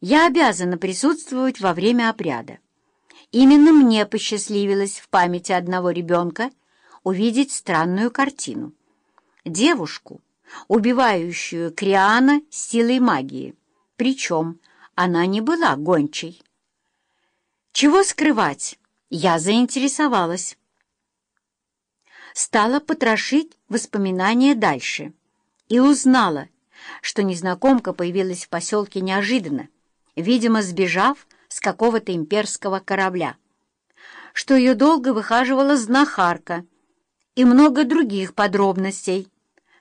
Я обязана присутствовать во время обряда. Именно мне посчастливилось в памяти одного ребенка увидеть странную картину. Девушку, убивающую Криана силой магии. Причем она не была гончей. Чего скрывать, я заинтересовалась. Стала потрошить воспоминания дальше и узнала, что незнакомка появилась в поселке неожиданно, видимо, сбежав с какого-то имперского корабля, что ее долго выхаживала знахарка и много других подробностей.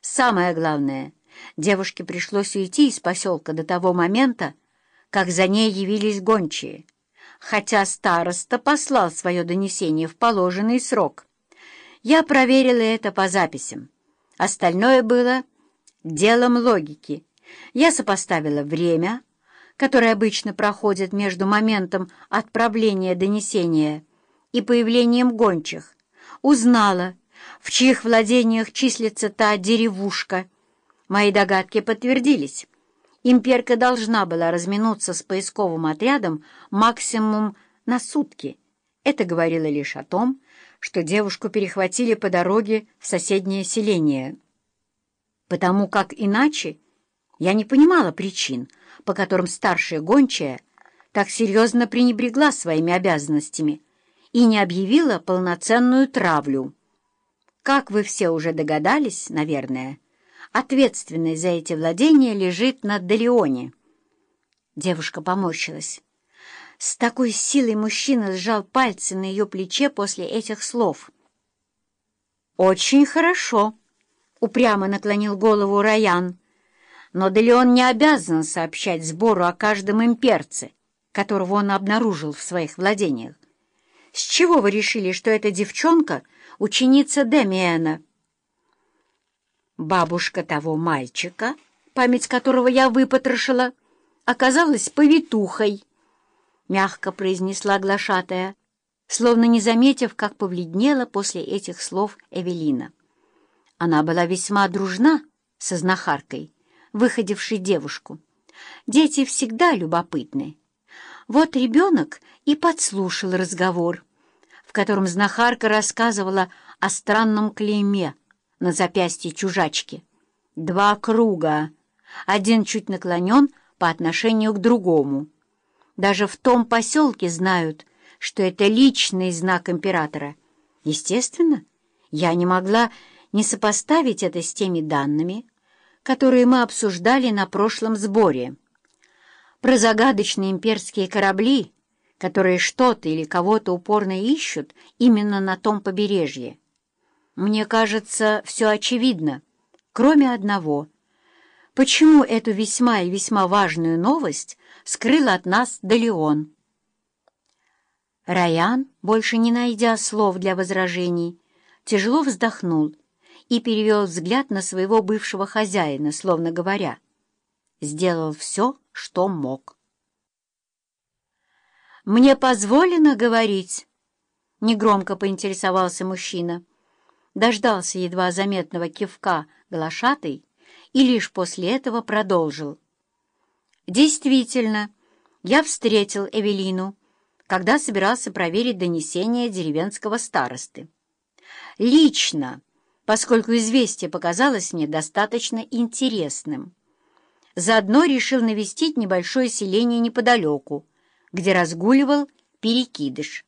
Самое главное, девушке пришлось уйти из поселка до того момента, как за ней явились гончие, хотя староста послал свое донесение в положенный срок. Я проверила это по записям. Остальное было делом логики. Я сопоставила время, которое обычно проходит между моментом отправления донесения и появлением гончих, узнала, в чьих владениях числится та деревушка. Мои догадки подтвердились. Имперка должна была разминуться с поисковым отрядом максимум на сутки. Это говорило лишь о том, что девушку перехватили по дороге в соседнее селение. Потому как иначе я не понимала причин, по которым старшая гончая так серьезно пренебрегла своими обязанностями и не объявила полноценную травлю. Как вы все уже догадались, наверное, ответственность за эти владения лежит на Делеоне. Девушка поморщилась. С такой силой мужчина сжал пальцы на ее плече после этих слов. «Очень хорошо», — упрямо наклонил голову Раян. Но Делеон не обязан сообщать сбору о каждом имперце, которого он обнаружил в своих владениях. С чего вы решили, что эта девчонка — ученица Демиэна? Бабушка того мальчика, память которого я выпотрошила, оказалась повитухой, — мягко произнесла глашатая, словно не заметив, как повледнела после этих слов Эвелина. Она была весьма дружна со знахаркой, выходившей девушку. Дети всегда любопытны. Вот ребенок и подслушал разговор, в котором знахарка рассказывала о странном клейме на запястье чужачки. Два круга, один чуть наклонен по отношению к другому. Даже в том поселке знают, что это личный знак императора. Естественно, я не могла не сопоставить это с теми данными, которые мы обсуждали на прошлом сборе. Про загадочные имперские корабли, которые что-то или кого-то упорно ищут именно на том побережье. Мне кажется, все очевидно, кроме одного. Почему эту весьма и весьма важную новость скрыл от нас Далеон? Раян, больше не найдя слов для возражений, тяжело вздохнул и перевел взгляд на своего бывшего хозяина, словно говоря, сделал все, что мог. «Мне позволено говорить?» — негромко поинтересовался мужчина. Дождался едва заметного кивка глашатой и лишь после этого продолжил. «Действительно, я встретил Эвелину, когда собирался проверить донесение деревенского старосты. Лично поскольку известие показалось мне достаточно интересным. Заодно решил навестить небольшое селение неподалеку, где разгуливал перекидыш.